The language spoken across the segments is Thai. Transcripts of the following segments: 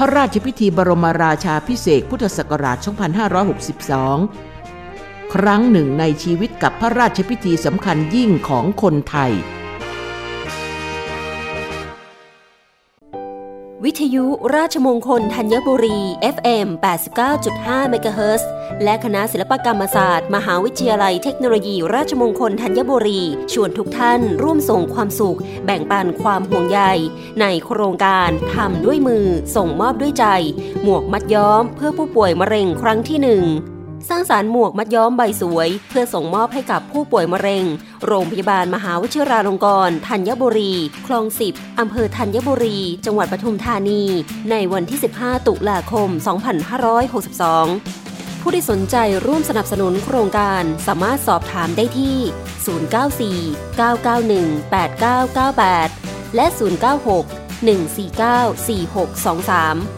พระราชพิธีบรมราชาพิเศษพุทธศักราช 2562 ครั้งหนึ่งในชีวิตกับพระราชพิธีสำคัญยิ่งของคนไทย วิทยุราชมงคลธัญบุรี FM 89.5 MHz และคณะศิลปกรรมศาสตร์ มหาวิทยาลัยเทคโนโลยี ราชมงคลธัญบุรี ชวนทุกท่านร่วมส่งความสุข แบ่งปันความห่วงใย ในโครงการทำด้วยมือ ส่งมอบด้วยใจ หมวกมัดย้อมเพื่อผู้ป่วยมะเร็งครั้งที่หนึ่ง สร้างสารหมวกมัดย้อมใบสวย เพื่อส่งมอบให้กับผู้ป่วยมะเร็ง โรงพยาบาลมหาวชิราลงกรณ์ธัญบุรี คลองสิบอำเภอธัญบุรี จังหวัดปทุมธานี ในวันที่ 15 ตุลาคม 2562 ผู้ที่สนใจร่วมสนับสนุนโครงการสามารถสอบถามได้ที่ 094 991 8998 และ 096 149 4623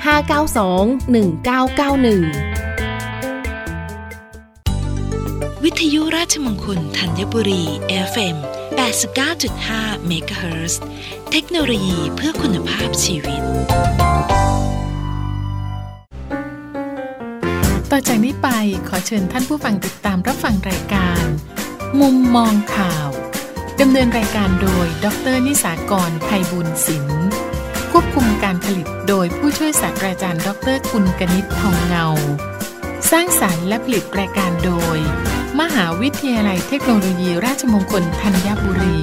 592 1991 วิทยุราชมงคลธัญบุรี FM 89.5เมกะเฮิรตซ์เทคโนโลยีเพื่อคุณภาพชีวิต ต่อจากนี้ไปขอเชิญท่านผู้ฟังติดตามรับฟังรายการ มุมมองข่าวดำเนินรายการโดย ดรนิสากรภัยบุญศิลป์ ควบคุมการผลิตโดยผู้ช่วยศาสตราจารย์ดรกุลกนิษฐ์ทองเงา สร้างสรรค์และผลิตรายการโดย มหาวิทยาลัยเทคโนโลยีราชมงคลธัญบุรี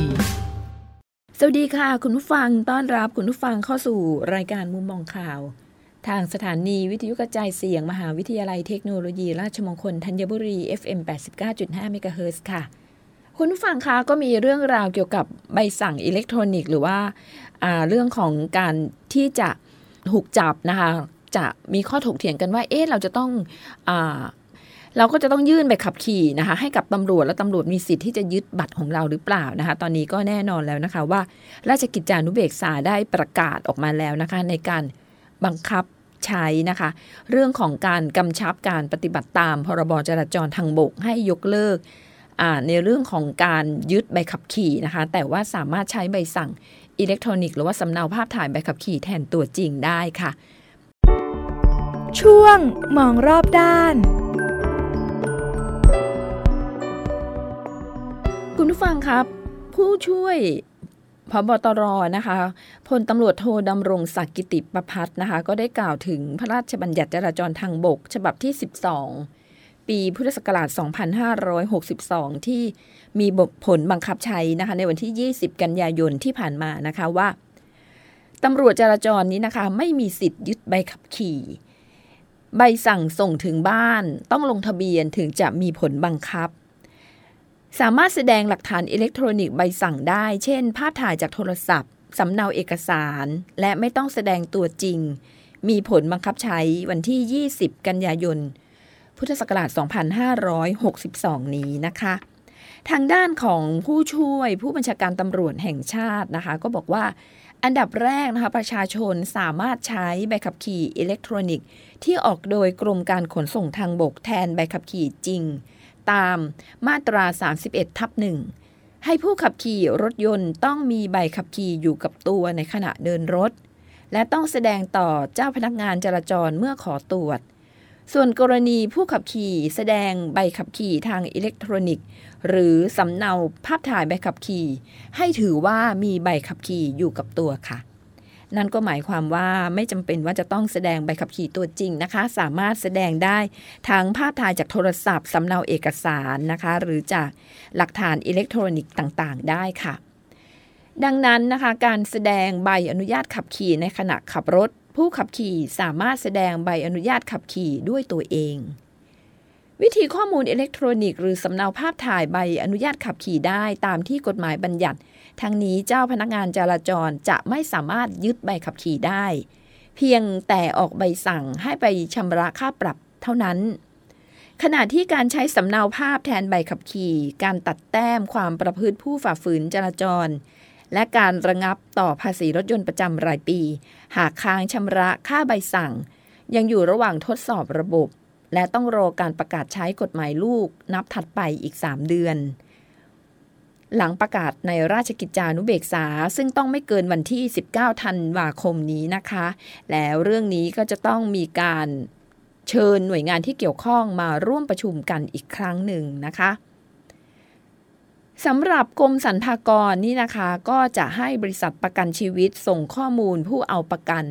สวัสดีค่ะ คุณผู้ฟังต้อนรับคุณผู้ฟังเข้าสู่รายการมุมมองข่าว ทางสถานีวิทยุกระจายเสียง มหาวิทยาลัยเทคโนโลยี ราชมงคลธัญบุรี FM 89.5เมกะเฮิรตซ์ค่ะคุณผู้ฟังคะก็มีเรื่องราวเกี่ยวกับใบสั่งอิเล็กทรอนิกส์หรือว่า เรื่องของการที่จะถูกจับนะคะ จะมีข้อถกเถียงกันว่า เอ๊ะเราจะต้องอเราก็จะต้องยื่นใบขับขี่นะคะ ให้กับตำรวจแล้วตำรวจมีสิทธิ์ที่จะยึดบัตรของเราหรือเปล่านะคะ ตอนนี้ก็แน่นอนแล้วนะคะว่า ราชกิจจานุเบกษาได้ประกาศออกมาแล้วนะคะ ในการบังคับใช้นะคะ เรื่องของการกำชับการปฏิบัติตาม พรบจราจรทางบกให้ยกเลิกในเรื่องของการยึดใบขับขี่นะคะ แต่ว่าสามารถใช้ใบสั่ง อิเล็กทรอนิกส์หรือว่าสำเนาภาพถ่ายใบขับขี่แทนตัวจริงได้ค่ะ ช่วงมองรอบด้านคุณผู้ฟังครับ ผู้ช่วยพบตรนะคะพลตำรวจโทดำรงศักดิ์กิติประพัฒนะคะ ก็ได้กล่าวถึงพระราชบัญญัติจราจรทางบก ฉบับที่ 12 ปีพุทธศักราช 2562 ที่มีผลบังคับใช้นะคะในวันที่ 20 กันยายนที่ผ่านมานะคะว่าตำรวจจราจรนี้นะคะ ไม่มีสิทธิ์ยึดใบขับขี่ ใบสั่งส่งถึงบ้านต้องลงทะเบียนถึงจะมีผลบังคับ สามารถแสดงหลักฐานอิเล็กทรอนิกส์ใบสั่งได้ เช่น ภาพถ่ายจากโทรศัพท์สำเนาเอกสาร และไม่ต้องแสดงตัวจริง มีผลบังคับใช้วันที่ 20 กันยายน พุทธศักราช 2562 นี้นะคะ ทางด้านของผู้ช่วยผู้บัญชาการตำรวจแห่งชาตินะคะ ก็บอกว่าอันดับแรกนะคะประชาชนสามารถใช้ใบขับขี่อิเล็กทรอนิกส์ที่ออกโดยกรมการขนส่งทางบกแทนใบขับขี่จริง ตามมาตรา 31 ทับหนึ่งให้ผู้ขับขี่รถยนต์ต้องมีใบขับขี่อยู่กับตัวในขณะเดินรถ และต้องแสดงต่อเจ้าพนักงานจราจรเมื่อขอตรวจ ส่วนกรณีผู้ขับขี่แสดงใบขับขี่ทางอิเล็กทรอนิกส์ หรือสำเนาภาพถ่ายใบขับขี่ ให้ถือว่ามีใบขับขี่อยู่กับตัวค่ะ นั่นก็หมายความว่าไม่จำเป็นว่าจะต้องแสดงใบขับขี่ตัวจริงนะคะ สามารถแสดงได้ทั้งภาพถ่ายจากโทรศัพท์สำเนาเอกสารนะคะ หรือจากหลักฐานอิเล็กทรอนิกส์ต่างๆ ได้ค่ะดังนั้นนะคะการแสดงใบอนุญาตขับขี่ในขณะขับรถ ผู้ขับขี่สามารถแสดงใบอนุญาตขับขี่ด้วยตัวเอง วิธีข้อมูลอิเล็กทรอนิกส์หรือสำเนาภาพถ่ายใบอนุญาตขับขี่ได้ตามที่กฎหมายบัญญัติ ทั้งนี้เจ้าพนักงานจราจรจะไม่สามารถยึดใบขับขี่ได้ เพียงแต่ออกใบสั่งให้ไปชำระค่าปรับเท่านั้นขณะที่การใช้สำเนาภาพแทนใบขับขี่ การตัดแต้มความประพฤติผู้ฝ่าฝืนจราจร และการระงับต่อภาษีรถยนต์ประจำรายปี หากค้างชำระค่าใบสั่ง ยังอยู่ระหว่างทดสอบระบบ และต้องรอการประกาศใช้กฎหมายลูกนับถัดไปอีก 3 เดือน หลังประกาศในราชกิจจานุเบกษา ซึ่งต้องไม่เกินวันที่ 19 ธันวาคมนี้นะคะ แล้วเรื่องนี้ก็จะต้องมีการเชิญหน่วยงานที่เกี่ยวข้องมาร่วมประชุมกันอีกครั้งหนึ่งนะคะ สำหรับกรมสรรพากรนี่นะคะก็จะให้บริษัทประกันชีวิตส่งข้อมูลผู้เอาประกัน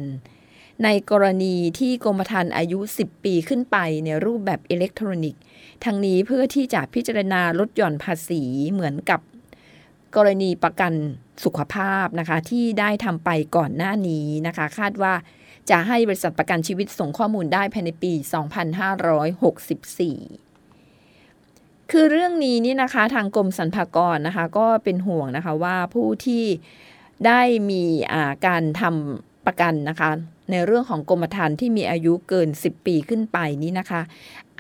ในกรณีที่กรมธรรม์อายุ 10 ปีขึ้นไปในรูปแบบอิเล็กทรอนิกส์ ทั้งนี้เพื่อที่จะพิจารณาลดหย่อนภาษีเหมือนกับกรณีประกันสุขภาพนะคะที่ได้ทำไปก่อนหน้านี้นะคะ คาดว่าจะให้บริษัทประกันชีวิตส่งข้อมูลได้ภายในปี 2564 คือเรื่องนี้นี่นะคะทางกรมสรรพากรนะคะ ก็เป็นห่วงนะคะว่าผู้ที่ได้มีการทำประกันนะคะ ในเรื่องของกรมธรรม์ที่มีอายุเกิน 10 ปีขึ้นไปนี้นะคะ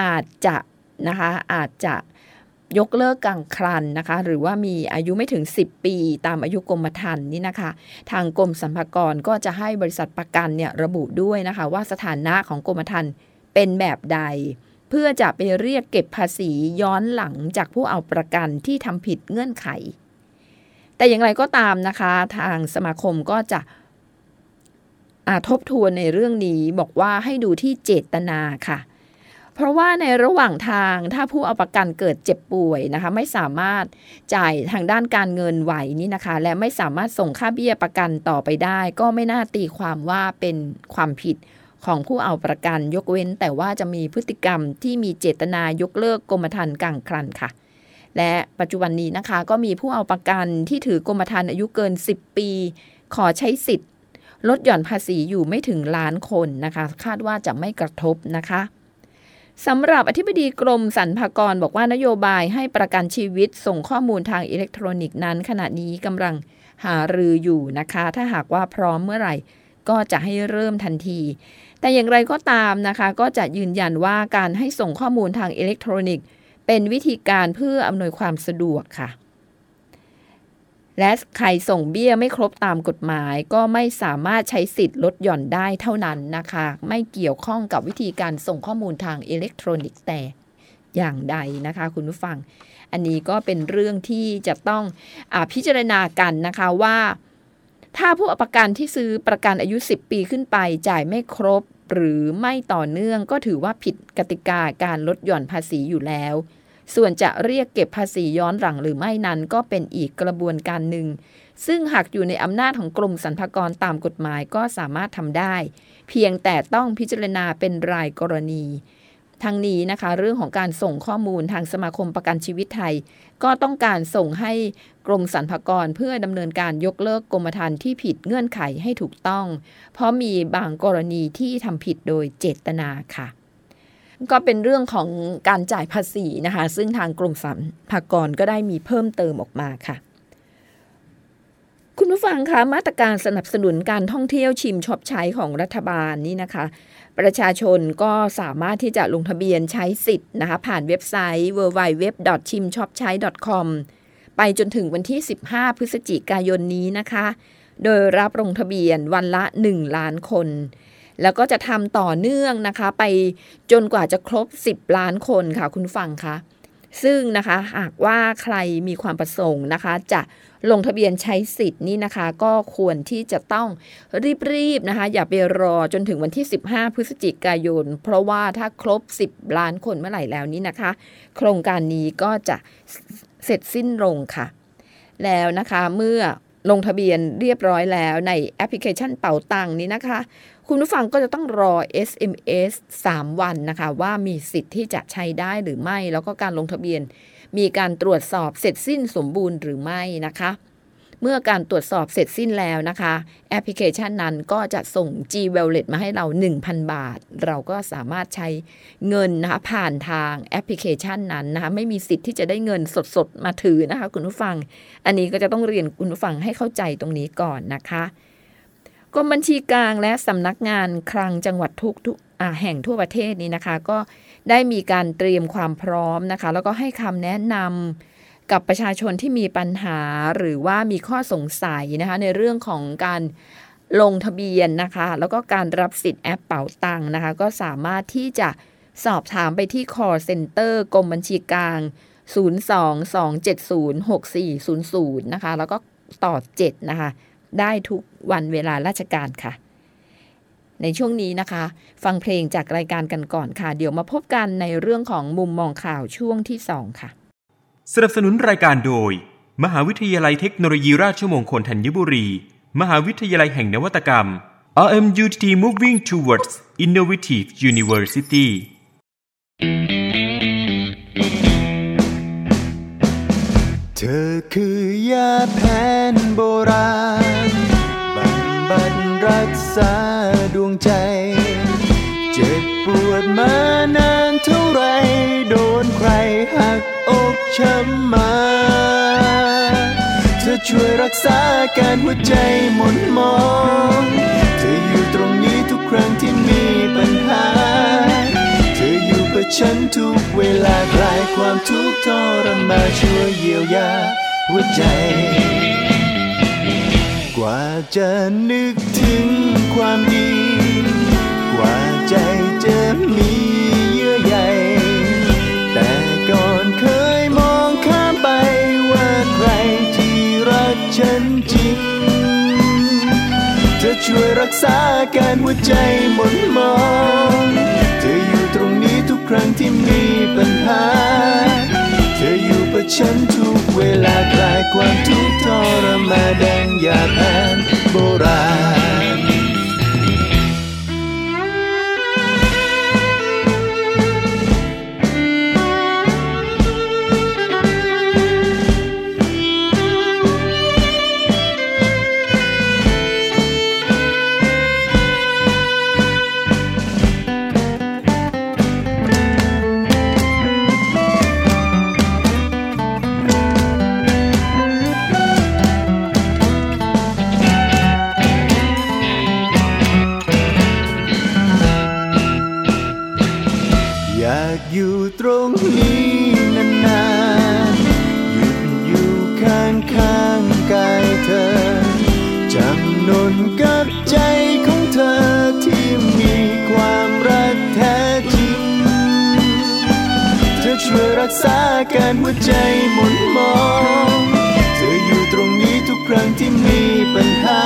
อาจจะนะคะอาจจะยกเลิกกลางครันนะคะ หรือว่ามีอายุไม่ถึง 10 ปี ตามอายุกรมธรรม์นี่นะคะ ทางกรมสรรพากรก็จะให้บริษัทประกันเนี่ยระบุด้วยนะคะ ว่าสถานะของกรมธรรม์เป็นแบบใด เพื่อจะไปเรียกเก็บภาษีย้อนหลังจากผู้เอาประกันที่ทำผิดเงื่อนไข แต่อย่างไรก็ตามนะคะ ทางสมาคมก็จะทบทวนในเรื่องนี้บอกว่าให้ดูที่เจตนาค่ะ เพราะว่าในระหว่างทางถ้าผู้เอาประกันเกิดเจ็บป่วยนะคะ ไม่สามารถจ่ายทางด้านการเงินไหวนี่นะคะ และไม่สามารถส่งค่าเบี้ยประกันต่อไปได้ ก็ไม่น่าตีความว่าเป็นความผิด ของผู้เอาประกันยกเว้น แต่ว่าจะมีพฤติกรรมที่มีเจตนายกเลิกกรมธรรม์กลางครันค่ะ และปัจจุบันนี้นะคะก็มีผู้เอาประกันที่ถือกรมธรรม์อายุเกิน 10 ปี ขอใช้สิทธิ์ ลดหย่อนภาษีอยู่ไม่ถึงล้านคนนะคะ คาดว่าจะไม่กระทบนะคะสำหรับอธิบดีกรมสรรพากรบอกว่านโยบายให้ประกันชีวิตส่งข้อมูลทางอิเล็กทรอนิกส์นั้น ขณะนี้กำลังหารืออยู่นะคะ ถ้าหากว่าพร้อมเมื่อไหร่ ก็จะให้เริ่มทันที แต่อย่างไรก็ตามนะคะก็จะยืนยันว่าการให้ส่งข้อมูลทางอิเล็กทรอนิกส์ เป็นวิธีการเพื่ออำนวยความสะดวกค่ะ และใครส่งเบี้ยไม่ครบตามกฎหมาย ก็ไม่สามารถใช้สิทธิ์ลดหย่อนได้เท่านั้นนะคะ ไม่เกี่ยวข้องกับวิธีการส่งข้อมูลทางอิเล็กทรอนิกส์แต่อย่างใดนะคะ คุณผู้ฟัง อันนี้ก็เป็นเรื่องที่จะต้องอพิจารณากันนะคะว่า ถ้าผู้ประกันที่ซื้อประกันอายุ 10 ปีขึ้นไปจ่ายไม่ครบ หรือไม่ต่อเนื่องก็ถือว่าผิดกติกาการลดหย่อนภาษีอยู่แล้ว ส่วนจะเรียกเก็บภาษีย้อนหลังหรือไม่นั้นก็เป็นอีกกระบวนการหนึ่ง ซึ่งหากอยู่ในอำนาจของกรมสรรพากรตามกฎหมายก็สามารถทำได้ เพียงแต่ต้องพิจารณาเป็นรายกรณี ทั้งนี้นะคะ เรื่องของการส่งข้อมูลทางสมาคมประกันชีวิตไทย ก็ต้องการส่งให้กรมสรรพากรเพื่อดำเนินการยกเลิกกรมธรรม์ที่ผิดเงื่อนไขให้ถูกต้อง เพราะมีบางกรณีที่ทำผิดโดยเจตนาค่ะ ก็เป็นเรื่องของการจ่ายภาษีนะคะ ซึ่งทางกรมสรรพากรก็ได้มีเพิ่มเติมออกมาค่ะคุณผู้ฟังคะมาตรการสนับสนุนการท่องเที่ยวชิมช็อปใช้ของรัฐบาลนี่นะคะ ประชาชนก็สามารถที่จะลงทะเบียนใช้สิทธิ์นะคะผ่านเว็บไซต์ www.chimshopchai.com ไปจนถึงวันที่ 15 พฤศจิกายนนี้นะคะ โดยรับลงทะเบียนวันละ 1 ล้านคน แล้วก็จะทำต่อเนื่องนะคะ ไปจนกว่าจะครบ 10 ล้านคนค่ะคุณฟังคะ ซึ่งนะคะหากว่าใครมีความประสงค์นะคะ จะลงทะเบียนใช้สิทธิ์นี่นะคะ ก็ควรที่จะต้องรีบๆนะคะ อย่าไปรอจนถึงวันที่ 15 พฤศจิกายน เพราะว่าถ้าครบ 10 ล้านคนเมื่อไหร่แล้วนี้นะคะ โครงการนี้ก็จะเสร็จสิ้นลงค่ะ แล้วนะคะเมื่อลงทะเบียนเรียบร้อยแล้วในแอปพลิเคชันเป๋าตังนี้นะคะ คุณผู้ฟังก็จะต้องรอ SMS 3 วันนะคะว่ามีสิทธิ์ที่จะใช้ได้หรือไม่ แล้วก็การลงทะเบียน มีการตรวจสอบเสร็จสิ้นสมบูรณ์หรือไม่นะคะ เมื่อการตรวจสอบเสร็จสิ้นแล้วนะคะ แอปพลิเคชันนั้นก็จะส่ง G Wallet มาให้เรา 1,000 บาท เราก็สามารถใช้เงินนะคะผ่านทางแอปพลิเคชันนั้นนะคะไม่มีสิทธิ์ที่จะได้เงินสดๆมาถือนะคะ คุณผู้ฟัง อันนี้ก็จะต้องเรียนคุณผู้ฟังให้เข้าใจตรงนี้ก่อนนะคะ กรมบัญชีกลางและสำนักงานคลังจังหวัดทุกทุกแห่งทั่วประเทศนี้นะคะ ก็ได้มีการเตรียมความพร้อมนะคะ แล้วก็ให้คำแนะนำกับประชาชนที่มีปัญหาหรือว่ามีข้อสงสัยนะคะในเรื่องของการลงทะเบียนนะคะ แล้วก็การรับสิทธิ์แอปเป๋าตังนะคะ ก็สามารถที่จะสอบถามไปที่ call center กรมบัญชีกลาง 022706400 นะคะ แล้วก็ต่อ 7 นะคะ ได้ทุกวันเวลาราชการค่ะ ในช่วงนี้นะคะ ฟังเพลงจากรายการกันก่อนค่ะ เดี๋ยวมาพบกันในเรื่องของมุมมองข่าวช่วงที่ 2 ค่ะ สนับสนุนรายการโดย มหาวิทยาลัยเทคโนโลยีราชมงคลธัญบุรี มหาวิทยาลัยแห่งนวัตกรรม RMUTT Moving Towards Innovative University เธอคือยาแผนโบราณบำบัดรักษาดวงใจ เจ็บปวดมานานเท่าไร โดนใครหักอกช้ำมา เธอช่วยรักษาการหัวใจหม่นมอง เธออยู่ตรงนี้ทุกครั้งที่มีปัญหา ฉันทุกเวลาคลายความทุกข์ทรมานช่วยเยียวยาหัวใจ กว่าจะนึกถึงความดี กว่าใจจะมีเยื่อใยแต่ก่อนเคยมองข้ามไปว่าใครที่รักฉันจริงเธอช่วยรักษาการหัวใจหม่นมอง ครั้งที่มีปัญหา เธออยู่กับฉันทุกเวลาคลายความทุกข์ทรมานดังยาแผนโบราณ รักษาการหัวใจหม่นมอง เธออยู่ตรงนี้ทุกครั้งที่มีปัญหา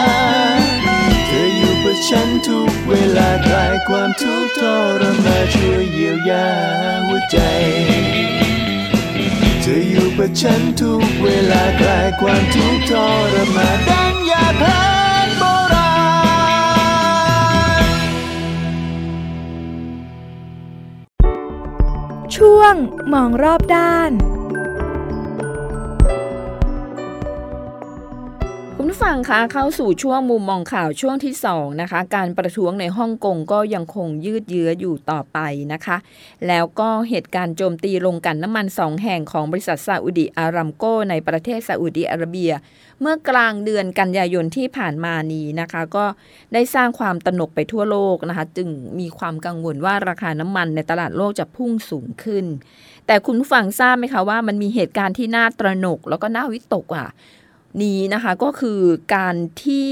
เธออยู่เพื่อฉันทุกเวลาคลายความทุกข์ทรมานช่วยเยียวยาหัวใจ เธออยู่เพื่อฉันทุกเวลาคลายความทุกข์ทรมานดังยาแผนโบรา วงมองรอบด้าน ผู้ฟังคะเข้าสู่ช่วงมุมมองข่าวช่วงที่2นะคะการประท้วงในฮ่องกงก็ยังคงยืดเยื้ออยู่ต่อไปนะคะ แล้วก็เหตุการณ์โจมตีโรงกลันน้ำมันสองแห่งของบริษัทซาอุดิอารัมโกในประเทศซาอุดิอาระเบีย เมื่อกลางเดือนกันยายนที่ผ่านมานี้นะคะ ก็ได้สร้างความตนกไปทั่วโลกนะคะ จึงมีความกังวลว่าราคาน้ำมันในตลาดโลกจะพุ่งสูงขึ้น แต่คุณผู้ฟังทราบไหมคะว่ามันมีเหตุการณ์ที่น่าตระหนกแล้วก็น่าวิตกอะ นี้นะคะก็คือการที่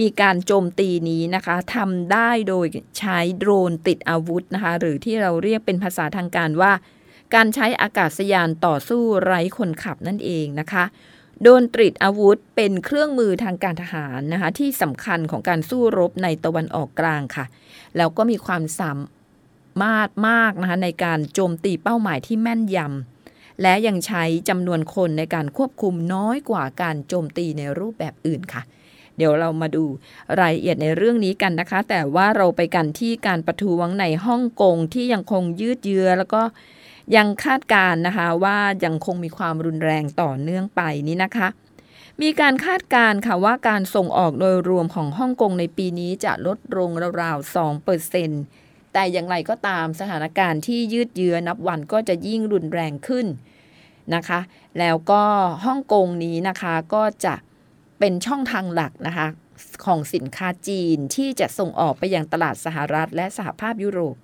มีการโจมตีนี้นะคะทำได้โดยใช้โดรนติดอาวุธนะคะหรือที่เราเรียกเป็นภาษาทางการว่า การใช้อากาศยานต่อสู้ไร้คนขับนั่นเองนะคะโดรนติดอาวุธเป็นเครื่องมือทางการทหารนะคะที่สำคัญของการสู้รบในตะวันออกกลางค่ะ แล้วก็มีความสามารถมากนะคะในการโจมตีเป้าหมายที่แม่นยำ และยังใช้จำนวนคนในการควบคุมน้อยกว่าการโจมตีในรูปแบบอื่นค่ะ เดี๋ยวเรามาดูรายละเอียดในเรื่องนี้กันนะคะ แต่ว่าเราไปกันที่การประท้วงในฮ่องกงที่ยังคงยืดเยื้อแล้วก็ยังคาดการณ์นะคะว่ายังคงมีความรุนแรงต่อเนื่องไปนี้นะคะ มีการคาดการณ์ค่ะว่าการส่งออกโดยรวมของฮ่องกงในปีนี้จะลดลงราวๆ2เปอร์เซ็นต์ แต่อย่างไรก็ตามสถานการณ์ที่ยืดเยื้อนับวันก็จะยิ่งรุนแรงขึ้นนะคะ แล้วก็ฮ่องกงนี้นะคะก็จะเป็นช่องทางหลักนะคะของสินค้าจีนที่จะส่งออกไปยังตลาดสหรัฐ และสหภาพยุโรป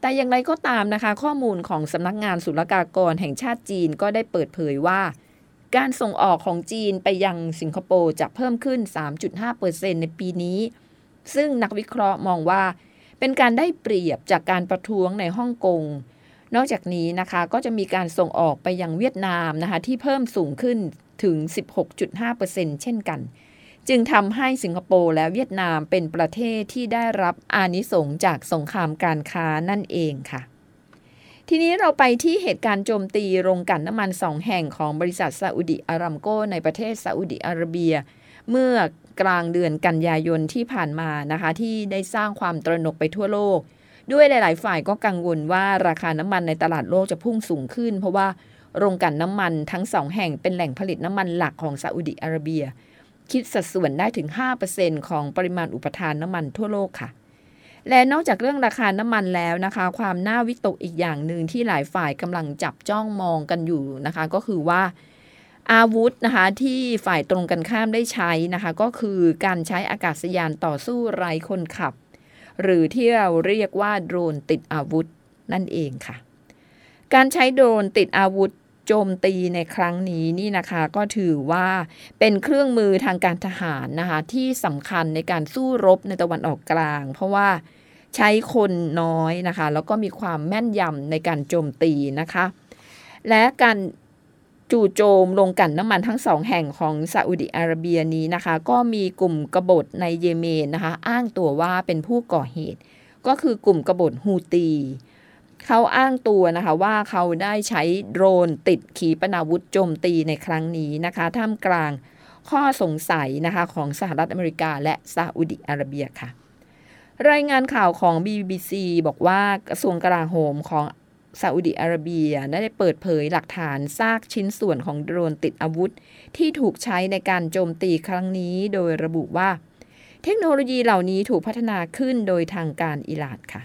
แต่อย่างไรก็ตามนะคะ ข้อมูลของสำนักงานศุลกากรแห่งชาติจีนก็ได้เปิดเผยว่า การส่งออกของจีนไปยังสิงคโปร์จะเพิ่มขึ้น 3.5%ในปีนี้ ซึ่งนักวิเคราะห์มองว่า เป็นการได้เปรียบจากการประท้วงในฮ่องกง นอกจากนี้นะคะก็จะมีการส่งออกไปยังเวียดนามนะคะที่เพิ่มสูงขึ้นถึง 16.5%เช่นกัน จึงทำให้สิงคโปร์และเวียดนามเป็นประเทศที่ได้รับอานิสงส์จากสงครามการค้านั่นเองค่ะทีนี้เราไปที่เหตุการณ์โจมตีโรงกลั่นน้ำมันสองแห่งของบริษัทซาอุดิอารัมโกในประเทศซาอุดิอาระเบีย เมื่อกลางเดือนกันยายนที่ผ่านมานะคะ ที่ได้สร้างความตระหนกไปทั่วโลก ด้วยหลาย ๆ ฝ่ายก็กังวลว่าราคาน้ำมันในตลาดโลกจะพุ่งสูงขึ้น เพราะว่าโรงกลั่นน้ำมันทั้งสองแห่งเป็นแหล่งผลิตน้ำมันหลักของซาอุดิอาระเบีย คิดสัดส่วนได้ถึง 5%ของปริมาณอุปทานน้ำมันทั่วโลกค่ะ และนอกจากเรื่องราคาน้ำมันแล้วนะคะ ความน่าวิตกอีกอย่างหนึ่งที่หลายฝ่ายกำลังจับจ้องมองกันอยู่นะคะ ก็คือว่า อาวุธนะคะที่ฝ่ายตรงกันข้ามได้ใช้นะคะก็คือการใช้อากาศยานต่อสู้ไร้คนขับ หรือที่เราเรียกว่าโดรนติดอาวุธนั่นเองค่ะ การใช้โดรนติดอาวุธโจมตีในครั้งนี้นี่นะคะก็ถือว่าเป็นเครื่องมือทางการทหารนะคะที่สำคัญในการสู้รบในตะวันออกกลาง เพราะว่าใช้คนน้อยนะคะแล้วก็มีความแม่นยำในการโจมตีนะคะ และการ จู่โจมลงกันน้ำมันทั้งสองแห่งของซาอุดิอาระเบียนี้นะคะ ก็มีกลุ่มกบฏในเยเมนนะคะ อ้างตัวว่าเป็นผู้ก่อเหตุ ก็คือกลุ่มกบฏฮูตี เขาอ้างตัวนะคะว่าเขาได้ใช้โดรนติดขีปนาวุธโจมตีในครั้งนี้นะคะท่ามกลางข้อสงสัยนะคะของสหรัฐอเมริกาและซาอุดิอาระเบียค่ะ รายงานข่าวของ BBC บอกว่ากระทรวงกลาโหมของ ซาอุดิอาระเบียได้เปิดเผยหลักฐานซากชิ้นส่วนของโดรนติดอาวุธ ที่ถูกใช้ในการโจมตีครั้งนี้ โดยระบุว่า เทคโนโลยีเหล่านี้ถูกพัฒนาขึ้นโดยทางการอิหร่านค่ะ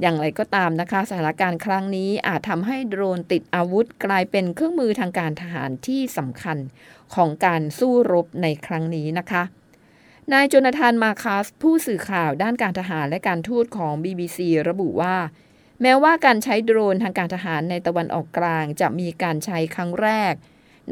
อย่างไรก็ตามนะคะ สถานการณ์ครั้งนี้อาจทำให้โดรนติดอาวุธ กลายเป็นเครื่องมือทางการทหารที่สำคัญของการสู้รบในครั้งนี้นะคะนายโจนาธานมาคัสผู้สื่อข่าวด้านการทหารและการทูตของ BBC ระบุว่า แม้ว่าการใช้โดรนทางการทหารในตะวันออกกลางจะมีการใช้ครั้งแรก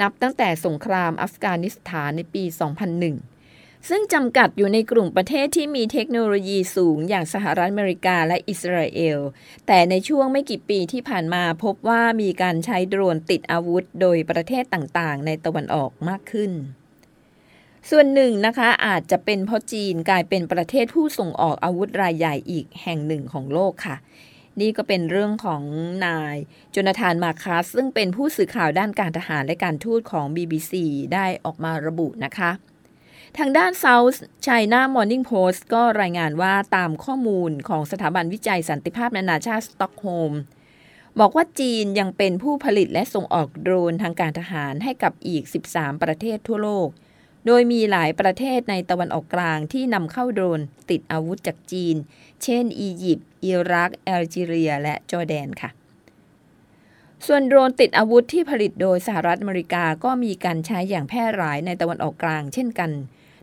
นับตั้งแต่สงครามอัฟกานิสถานในปี 2001 ซึ่งจำกัดอยู่ในกลุ่มประเทศที่มีเทคโนโลยีสูงอย่างสหรัฐอเมริกาและอิสราเอล แต่ในช่วงไม่กี่ปีที่ผ่านมาพบว่ามีการใช้โดรนติดอาวุธโดยประเทศต่างๆ ในตะวันออกมากขึ้นส่วนหนึ่งนะคะอาจจะเป็นเพราะจีนกลายเป็นประเทศผู้ส่งออกอาวุธรายใหญ่อีกแห่งหนึ่งของโลกค่ะ นี่ก็เป็นเรื่องของนายโจนาธานมาร์คัสซึ่งเป็นผู้สื่อข่าวด้านการทหารและการทูตของ BBC ได้ออกมาระบุนะคะ ทางด้าน South China Morning Post ก็รายงานว่าตามข้อมูลของสถาบันวิจัยสันติภาพนานาชาติสต็อกโฮล์มบอกว่าจีนยังเป็นผู้ผลิตและส่งออกโดรนทางการทหารให้กับอีก 13 ประเทศทั่วโลก โดยมีหลายประเทศในตะวันออกกลางที่นำเข้าโดรนติดอาวุธจากจีน เช่น อียิปต์ อิรัก แอลจีเรีย และจอร์แดนค่ะ ส่วนโดรนติดอาวุธที่ผลิตโดยสหรัฐอเมริกาก็มีการใช้อย่างแพร่หลายในตะวันออกกลางเช่นกัน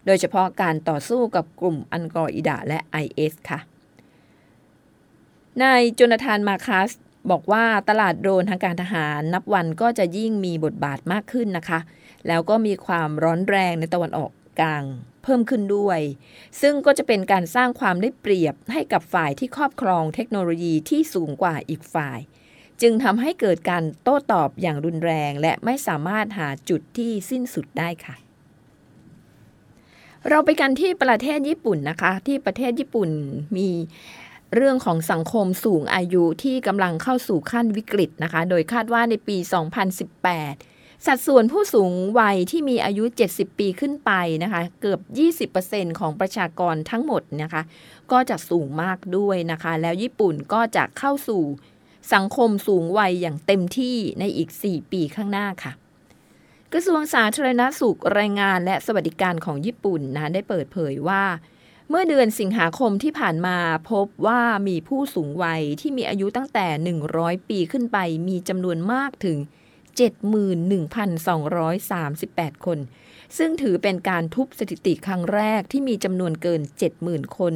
โดยเฉพาะการต่อสู้กับกลุ่มอันกออิดะและ IS ค่ะ นายจนาธานมาคัสบอกว่าตลาดโดรนทางการทหารนับวันก็จะยิ่งมีบทบาทมากขึ้นนะคะ แล้วก็มีความร้อนแรงในตะวันออกกลางเพิ่มขึ้นด้วย ซึ่งก็จะเป็นการสร้างความได้เปรียบให้กับฝ่ายที่ครอบครองเทคโนโลยีที่สูงกว่าอีกฝ่าย จึงทำให้เกิดการโต้ตอบอย่างรุนแรงและไม่สามารถหาจุดที่สิ้นสุดได้ค่ะ เราไปกันที่ประเทศญี่ปุ่นนะคะ ที่ประเทศญี่ปุ่นมีเรื่องของสังคมสูงอายุที่กำลังเข้าสู่ขั้นวิกฤตนะคะ โดยคาดว่าในปี 2018 สัดส่วนผู้สูงวัยที่มีอายุ 70 ปีขึ้นไปนะคะ เกือบ 20%ของประชากรทั้งหมดนะคะ ก็จะสูงมากด้วยนะคะ แล้วญี่ปุ่นก็จะเข้าสู่สังคมสูงวัยอย่างเต็มที่ในอีก 4 ปีข้างหน้าค่ะ กระทรวงสาธารณสุขรายงานและสวัสดิการของญี่ปุ่นนะได้เปิดเผยว่า เมื่อเดือนสิงหาคมที่ผ่านมาพบว่ามีผู้สูงวัยที่มีอายุตั้งแต่ 100 ปีขึ้นไปมีจำนวนมากถึง 71,238 คน ซึ่งถือเป็นการทุบสถิติครั้งแรกที่มีจำนวนเกิน 70,000 คน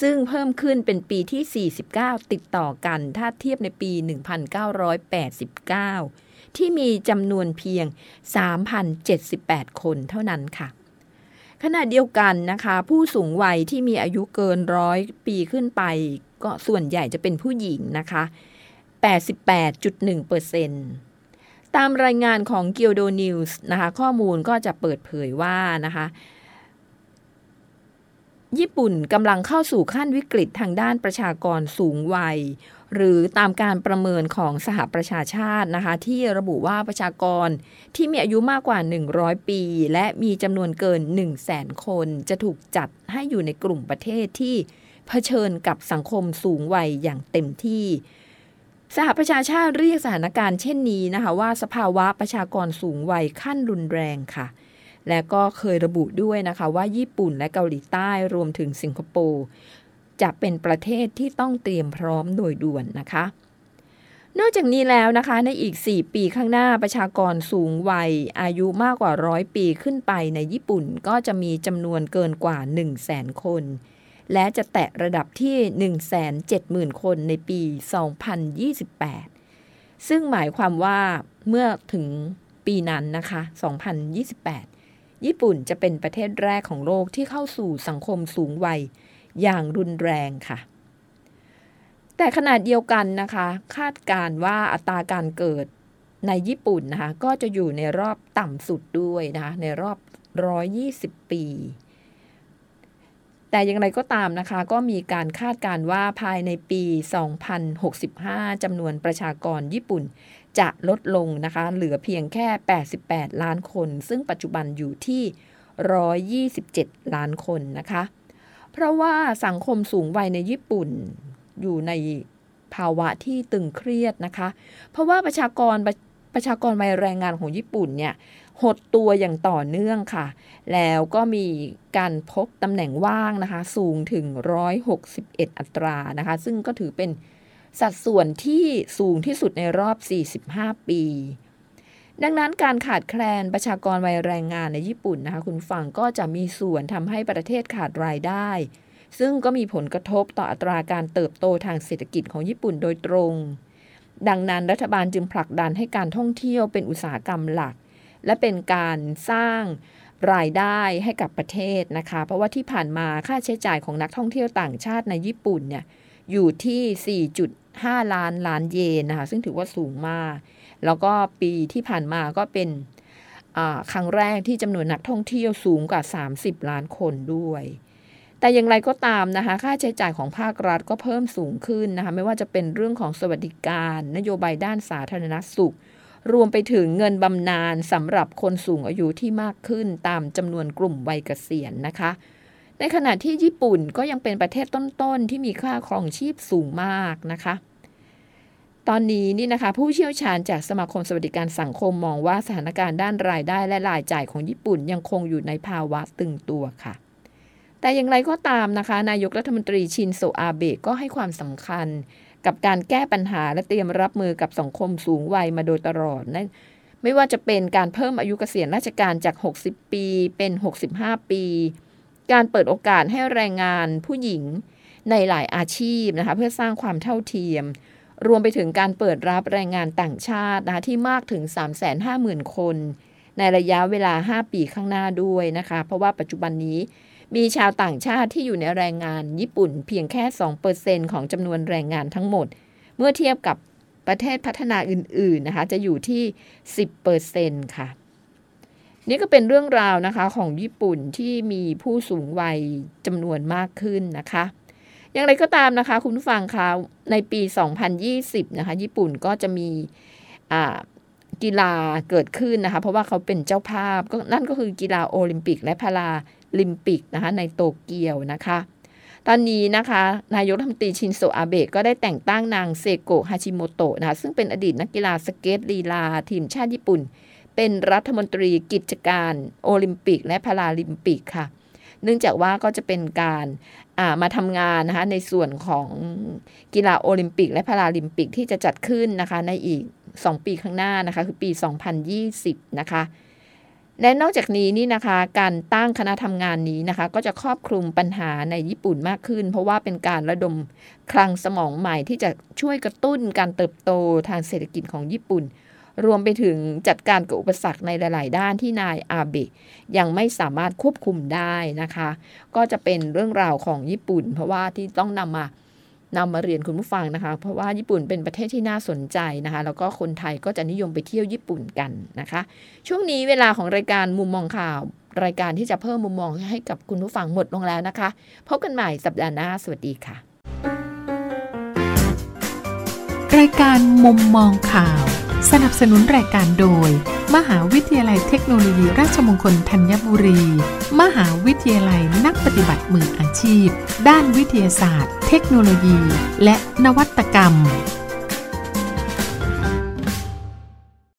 ซึ่งเพิ่มขึ้นเป็นปีที่ 49 ติดต่อกันถ้าเทียบในปี 1989 ที่มีจำนวนเพียง 3,078 คนเท่านั้นค่ะขณะเดียวกันนะคะ ผู้สูงวัยที่มีอายุเกินร้อยปีขึ้นไป ก็ส่วนใหญ่จะเป็นผู้หญิงนะคะ 88.1%เปอร์เซ็นต์ ตามรายงานของ g i l d o News นะคะข้อมูลก็จะเปิดเผยว่านะคะญี่ปุ่นกำลังเข้าสู่ขั้นวิกฤตทางด้านประชากรสูงวัย หรือตามการประเมินของสหประชาชาตินะคะ ที่ระบุว่าประชากรที่มีอายุมากกว่า 100 ปี และมีจำนวนเกิน 1 0 0 0 0แสนคน จะถูกจัดให้อยู่ในกลุ่มประเทศที่เผชิญกับสังคมสูงวัยอย่างเต็มที่ สหประชาชาติเรียกสถานการณ์เช่นนี้นะคะว่าสภาวะประชากรสูงวัยขั้นรุนแรงค่ะ และก็เคยระบุด้วยนะคะว่าญี่ปุ่นและเกาหลีใต้รวมถึงสิงคโปร์จะเป็นประเทศที่ต้องเตรียมพร้อมโดยด่วนนะคะ นอกจากนี้แล้วนะคะในอีก 4 ปีข้างหน้าประชากรสูงวัยอายุมากกว่าร้อยปีขึ้นไปในญี่ปุ่นก็จะมีจำนวนเกินกว่า 1 0 0 0 0แสนคน และจะแตะระดับที่ 170,000 คนในปี 2028 ซึ่งหมายความว่าเมื่อถึงปีนั้นนะคะ 2028 ญี่ปุ่นจะเป็นประเทศแรกของโลกที่เข้าสู่สังคมสูงวัยอย่างรุนแรงค่ะ แต่ขนาดเดียวกันนะคะ คาดการว่าอัตราการเกิดในญี่ปุ่นนะคะ ก็จะอยู่ในรอบต่ำสุดด้วยนะคะ ในรอบ 120 ปี แต่อย่างไรก็ตามนะคะ ก็มีการคาดการว่าภายในปี 2065 จำนวนประชากรญี่ปุ่นจะลดลงนะคะ เหลือเพียงแค่ 88 ล้านคน ซึ่งปัจจุบันอยู่ที่ 127 ล้านคนนะคะ เพราะว่าสังคมสูงวัยในญี่ปุ่นอยู่ในภาวะที่ตึงเครียดนะคะ เพราะว่าประชากร ประชากรวัยแรงงานของญี่ปุ่นเนี่ยหดตัวอย่างต่อเนื่องค่ะ แล้วก็มีการพบตำแหน่งว่างนะคะ สูงถึง 161 อัตรานะคะ ซึ่งก็ถือเป็นสัดส่วนที่สูงที่สุดในรอบ 45 ปี ดังนั้นการขาดแคลนประชากรวัยแรงงานในญี่ปุ่นนะคะ คุณฟังก็จะมีส่วนทำให้ประเทศขาดรายได้ ซึ่งก็มีผลกระทบต่ออัตราการเติบโตทางเศรษฐกิจของญี่ปุ่นโดยตรง ดังนั้นรัฐบาลจึงผลักดันให้การท่องเที่ยวเป็นอุตสาหกรรมหลัก และเป็นการสร้างรายได้ให้กับประเทศนะคะ เพราะว่าที่ผ่านมาค่าใช้จ่ายของนักท่องเที่ยวต่างชาติในญี่ปุ่นเนี่ยอยู่ที่ 4.5 ล้านล้านเยนนะคะ ซึ่งถือว่าสูงมาก แล้วก็ปีที่ผ่านมาก็เป็นครั้งแรกที่จำนวนนักท่องเที่ยวสูงกว่า 30 ล้านคนด้วย แต่อย่างไรก็ตามนะคะ ค่าใช้จ่ายของภาครัฐก็เพิ่มสูงขึ้นนะคะ ไม่ว่าจะเป็นเรื่องของสวัสดิการ นโยบายด้านสาธารณสุข รวมไปถึงเงินบำนาญสำหรับคนสูงอายุที่มากขึ้นตามจำนวนกลุ่มวัยเกษียณนะคะ ในขณะที่ญี่ปุ่นก็ยังเป็นประเทศต้นๆ ที่มีค่าครองชีพสูงมากนะคะตอนนี้นี่นะคะผู้เชี่ยวชาญจากสมาคมสวัสดิการสังคมมองว่าสถานการณ์ด้านรายได้และรายจ่ายของญี่ปุ่นยังคงอยู่ในภาวะตึงตัวค่ะ แต่อย่างไรก็ตามนะคะ นายกรัฐมนตรีชินโซอาเบะก็ให้ความสำคัญกับการแก้ปัญหาและเตรียมรับมือกับสังคมสูงวัยมาโดยตลอดนะไม่ว่าจะเป็นการเพิ่มอายุเกษียณราชการจาก 60 ปีเป็น 65 ปี การเปิดโอกาสให้แรงงานผู้หญิงในหลายอาชีพนะคะเพื่อสร้างความเท่าเทียม รวมไปถึงการเปิดรับแรงงานต่างชาตินะคะที่มากถึง 350,000 คน ในระยะเวลา 5 ปีข้างหน้าด้วยนะคะ เพราะว่าปัจจุบันนี้ มีชาวต่างชาติที่อยู่ในแรงงานญี่ปุ่นเพียงแค่ 2%ของจำนวนแรงงานทั้งหมด เมื่อเทียบกับประเทศพัฒนาอื่น ๆ นะคะ จะอยู่ที่ 10%ค่ะ นี่ก็เป็นเรื่องราวนะคะของญี่ปุ่นที่มีผู้สูงวัยจำนวนมากขึ้นนะคะ อย่างไรก็ตามนะคะ คุณผู้ฟังคะในปี 2020 นะคะ ญี่ปุ่นก็จะมีกีฬาเกิดขึ้นนะคะ เพราะว่าเขาเป็นเจ้าภาพก็นั่นก็คือกีฬาโอลิมปิกและพารา ลิมปิกนะคะในโตเกียวนะคะ ตอนนี้นะคะนายกรัฐมนตรีชินโซอาเบะก็ได้แต่งตั้งนางเซโกะฮาชิโมโตะนะคะซึ่งเป็นอดีตนักกีฬาสเก็ตลีลา ทีมชาติญี่ปุ่น เป็นรัฐมนตรีกิจการโอลิมปิกและพาราลิมปิกค่ะ เนื่องจากว่าก็จะเป็นการมาทำงานนะคะในส่วนของกีฬาโอลิมปิก และพาราลิมปิกที่จะจัดขึ้นนะคะในอีก 2 ปีข้างหน้านะคะคือปี 2020 นะคะ และนอกจากนี้นี่นะคะ การตั้งคณะทำงานนี้นะคะ ก็จะครอบคลุมปัญหาในญี่ปุ่นมากขึ้น เพราะว่าเป็นการระดมคลังสมองใหม่ที่จะช่วยกระตุ้นการเติบโตทางเศรษฐกิจของญี่ปุ่น รวมไปถึงจัดการกับอุปสรรคในหลาย ๆ ด้านที่นายอาเบะยังไม่สามารถควบคุมได้นะคะ ก็จะเป็นเรื่องราวของญี่ปุ่น เพราะว่าที่ต้องนำมา นำมาเรียนคุณผู้ฟังนะคะ เพราะว่าญี่ปุ่นเป็นประเทศที่น่าสนใจนะคะ แล้วก็คนไทยก็จะนิยมไปเที่ยวญี่ปุ่นกันนะคะ ช่วงนี้เวลาของรายการมุมมองข่าว รายการที่จะเพิ่มมุมมองให้กับคุณผู้ฟังหมดลงแล้วนะคะ พบกันใหม่สัปดาห์หน้าสวัสดีค่ะ รายการมุมมองข่าว สนับสนุนรายการโดย มหาวิทยาลัยเทคโนโลยีราชมงคลธัญบุรี มหาวิทยาลัยนักปฏิบัติมืออาชีพ ด้านวิทยาศาสตร์ เทคโนโลยี และนวัตกรรม